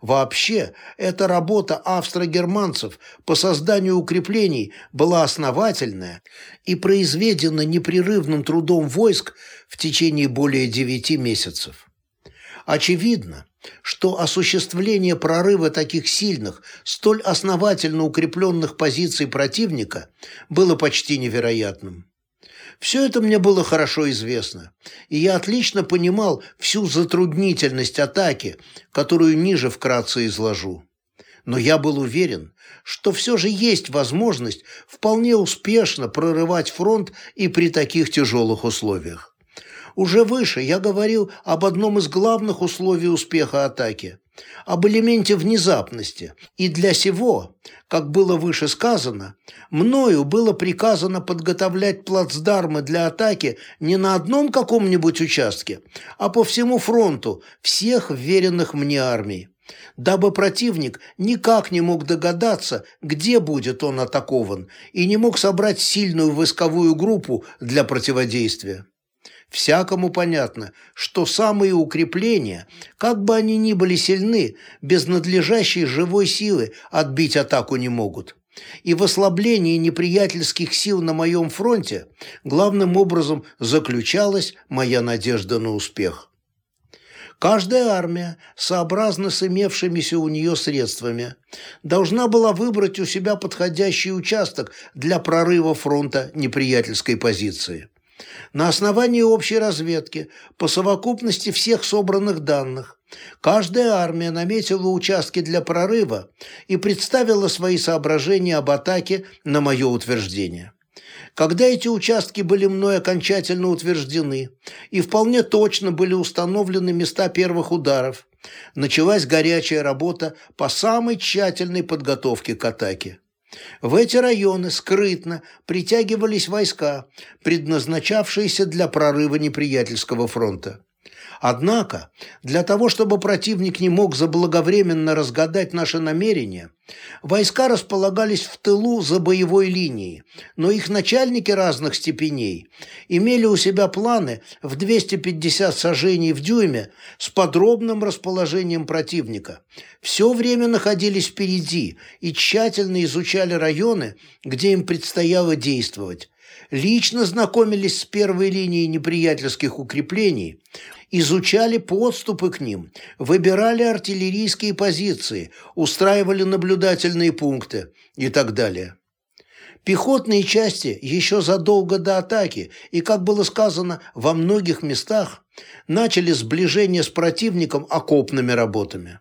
Вообще, эта работа австро-германцев по созданию укреплений была основательная и произведена непрерывным трудом войск в течение более девяти месяцев. Очевидно, что осуществление прорыва таких сильных, столь основательно укрепленных позиций противника было почти невероятным. Все это мне было хорошо известно, и я отлично понимал всю затруднительность атаки, которую ниже вкратце изложу. Но я был уверен, что все же есть возможность вполне успешно прорывать фронт и при таких тяжелых условиях. Уже выше я говорил об одном из главных условий успеха атаки – об элементе внезапности. И для сего, как было выше сказано, мною было приказано подготовлять плацдармы для атаки не на одном каком-нибудь участке, а по всему фронту всех веренных мне армий дабы противник никак не мог догадаться, где будет он атакован, и не мог собрать сильную войсковую группу для противодействия. Всякому понятно, что самые укрепления, как бы они ни были сильны, без надлежащей живой силы отбить атаку не могут. И в ослаблении неприятельских сил на моем фронте главным образом заключалась моя надежда на успех. Каждая армия, сообразно с имевшимися у нее средствами, должна была выбрать у себя подходящий участок для прорыва фронта неприятельской позиции. На основании общей разведки, по совокупности всех собранных данных, каждая армия наметила участки для прорыва и представила свои соображения об атаке на мое утверждение. Когда эти участки были мной окончательно утверждены и вполне точно были установлены места первых ударов, началась горячая работа по самой тщательной подготовке к атаке. В эти районы скрытно притягивались войска, предназначавшиеся для прорыва неприятельского фронта. Однако, для того, чтобы противник не мог заблаговременно разгадать наши намерения, войска располагались в тылу за боевой линией, но их начальники разных степеней имели у себя планы в 250 сажений в дюйме с подробным расположением противника. Все время находились впереди и тщательно изучали районы, где им предстояло действовать, лично знакомились с первой линией неприятельских укреплений, изучали подступы к ним, выбирали артиллерийские позиции, устраивали наблюдательные пункты и так далее. Пехотные части еще задолго до атаки и, как было сказано, во многих местах начали сближение с противником окопными работами.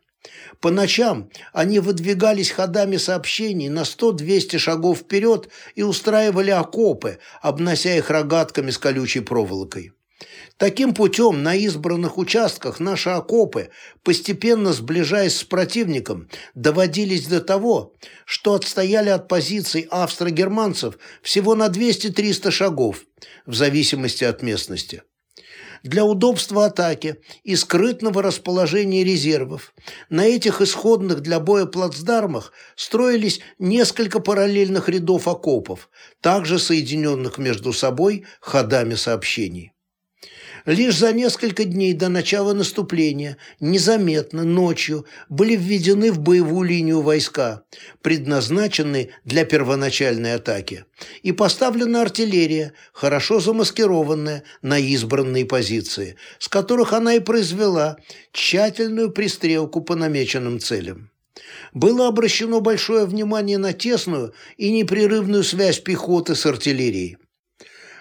По ночам они выдвигались ходами сообщений на 100-200 шагов вперед и устраивали окопы, обнося их рогатками с колючей проволокой. Таким путем на избранных участках наши окопы, постепенно сближаясь с противником, доводились до того, что отстояли от позиций австро-германцев всего на 200-300 шагов, в зависимости от местности для удобства атаки и скрытного расположения резервов. На этих исходных для боя плацдармах строились несколько параллельных рядов окопов, также соединенных между собой ходами сообщений. Лишь за несколько дней до начала наступления, незаметно, ночью, были введены в боевую линию войска, предназначенные для первоначальной атаки, и поставлена артиллерия, хорошо замаскированная на избранные позиции, с которых она и произвела тщательную пристрелку по намеченным целям было обращено большое внимание на тесную и непрерывную связь пехоты с артиллерией.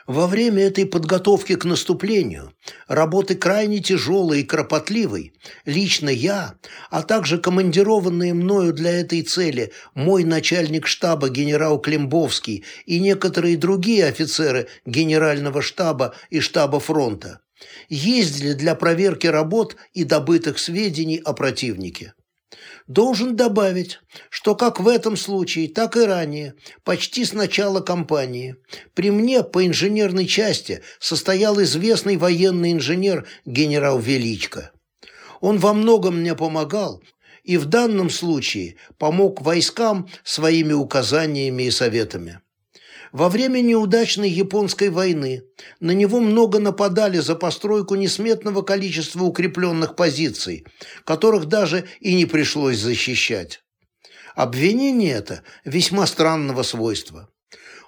Во время этой подготовки к наступлению, работы крайне тяжелой и кропотливой, лично я, а также командированные мною для этой цели мой начальник штаба генерал Климбовский и некоторые другие офицеры генерального штаба и штаба фронта, ездили для проверки работ и добытых сведений о противнике. Должен добавить, что как в этом случае, так и ранее, почти с начала кампании, при мне по инженерной части состоял известный военный инженер генерал Величко. Он во многом мне помогал и в данном случае помог войскам своими указаниями и советами. Во время неудачной японской войны на него много нападали за постройку несметного количества укрепленных позиций, которых даже и не пришлось защищать. Обвинение это весьма странного свойства.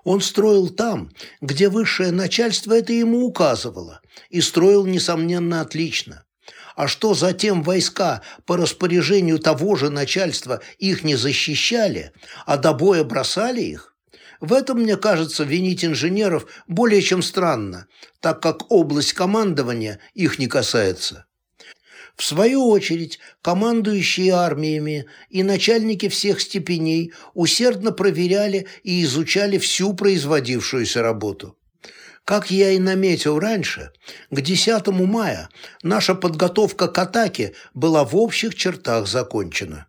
Он строил там, где высшее начальство это ему указывало, и строил, несомненно, отлично. А что затем войска по распоряжению того же начальства их не защищали, а до боя бросали их, в этом, мне кажется, винить инженеров более чем странно, так как область командования их не касается. В свою очередь, командующие армиями и начальники всех степеней усердно проверяли и изучали всю производившуюся работу. Как я и наметил раньше, к 10 мая наша подготовка к атаке была в общих чертах закончена.